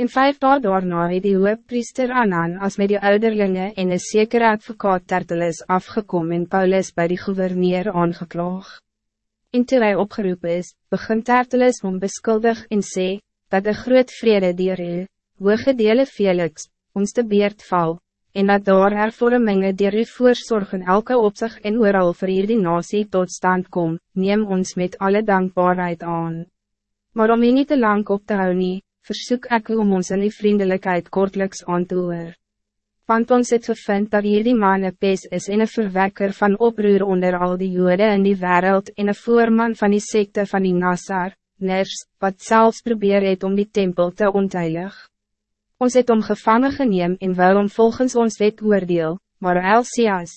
In vijf dagen daarna het die priester Anan als met die ouderlinge en een zekere advocaat Tertullus afgekomen en Paulus bij die gouverneur aangeklaag. En toe hy opgeroep is, begint Tertullus om beskuldig en sê, dat de groot vrede dier u, hoge dele Felix, ons te beerd val, en dat daar hervorminge dier u voorzorg in elke opzicht en ooral vir hier die nasie tot stand kom, neem ons met alle dankbaarheid aan. Maar om u niet te lang op te hou nie, versoek ek u om ons in die vriendelijkheid kortelijks aan te hoor. Want ons het gevind dat hier die man een pes is en een verwekker van oproer onder al die jode in die wereld en een voorman van die sekte van die Nassar, Ners, wat zelfs probeer het om die tempel te ontheilig. Ons het om gevangen geneem en wil om volgens ons wet oordeel, maar Elsias,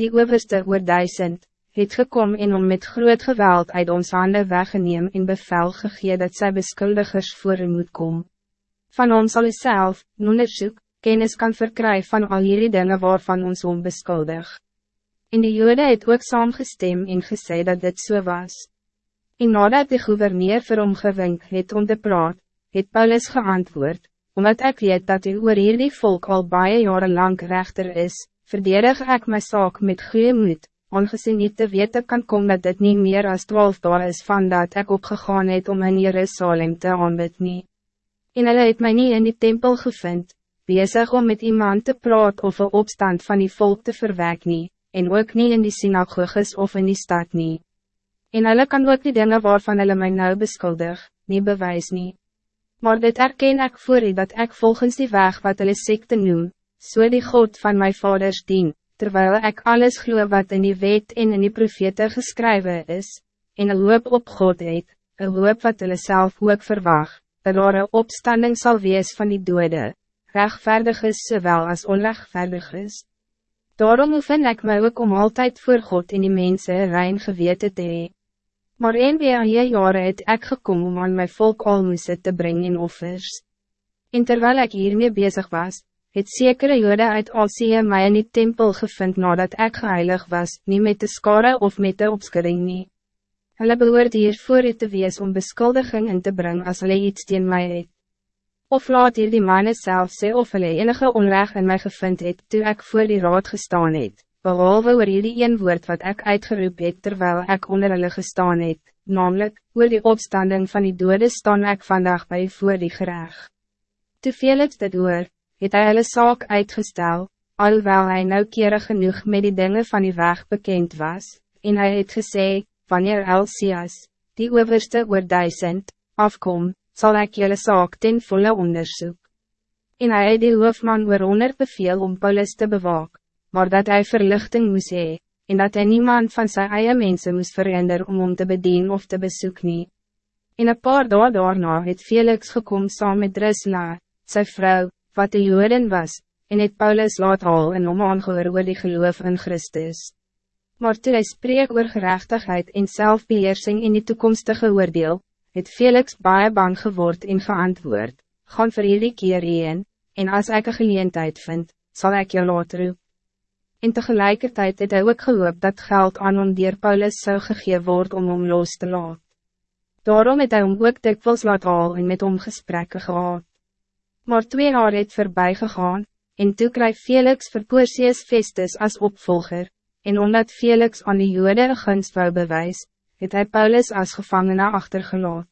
die overste oor duisend, het gekom en om met groot geweld uit ons handen weggeneem en bevel gegee dat zij beskuldigers voor u moet komen. Van ons zal u zelf, onderzoek, kennis kan verkrijgen van al hierdie dingen waarvan ons onbeskuldig. En die jode het ook saamgestem en gesê dat dit so was. En nadat de gouverneur vir hom gewink het om te praat, het Paulus geantwoord, omdat ik weet dat u oor hierdie volk al baie jaren lang rechter is, verdedig ik mijn zaak met goede moed, ongezien niet te weten kan komen dat dit niet meer als twaalf dagen is van dat ik opgegaan het om in Jerusalem te aanbid nie. En hulle het my nie in die tempel gevind, bezig om met iemand te praat of een opstand van die volk te verwek nie, en ook niet in die synagoges of in die stad nie. En hulle kan ook die dingen waarvan hulle my nou beskuldig, nie bewys nie. Maar dit erken ik voor u dat ik volgens die weg wat hulle sekte noem, so die God van mijn vaders dien, terwijl ik alles geloof wat in die wet en in die profete geschreven is, en een hoop op God het, een hoop wat hulle self ook verwacht, dat er een opstanding zal wees van die dode, rechtvaardig is zowel als onrechtvaardig is. Daarom oefen ik mij ook om altijd voor God in die mensen rein geweten te hee. Maar een weer je jaren het ek gekom om aan mijn volk almoese te brengen in offers. En terwijl ik hiermee bezig was, het zekere jode uit Asie my in die tempel gevind nadat ik geheilig was, niet met de skare of met de opskudding nie. Hulle behoort hier voor u te wees om beskuldiging in te brengen als hulle iets teen my het. Of laat hier die manne self sê of hulle enige onrecht in my gevind het, toe ek voor die raad gestaan het, behalve oor hierdie een woord wat ik uitgeroep het terwijl ik onder hulle gestaan het, namelijk, oor die opstanding van die dode staan ik vandaag bij voor die gerecht. Toe Felix dit hoor, het hy hulle saak uitgestel, alhoewel hij nauwkeurig genoeg met die dingen van die weg bekend was, en hij het gesê, wanneer Elsias, die overste oor duisend, afkom, zal ik jullie saak ten volle onderzoek. En hij het die hoofman oor honderd beveel om Paulus te bewaak, maar dat hij verlichting moest hee, en dat hij niemand van zijn eigen mensen moest veranderen om hem te bedienen of te bezoeken. In een paar dagen daarna het Felix gekomen saam met Drusla, zijn vrouw, wat de Joden was, en het Paulus laat al en om aangehoor oor die geloof in Christus. Maar toe hy spreek oor gerechtigheid en selfbeheersing in die toekomstige oordeel, het Felix baie bang geword en geantwoord, gaan vir hierdie keer heen, en als ik een geleentheid vind, zal ik je laat roep. En tegelijkertijd het hy ook gehoop dat geld aan hom dier Paulus zou gegeven worden om hom los te laat. Daarom het hy hom ook dikwels laat al en met hom gesprekke gehad. Maar twee jaar het voorbij gegaan, en toe krijg Felix vir Porcius Festus als opvolger, en omdat Felix aan die jode een gunst wou bewys, het hy Paulus als gevangene achtergelaat.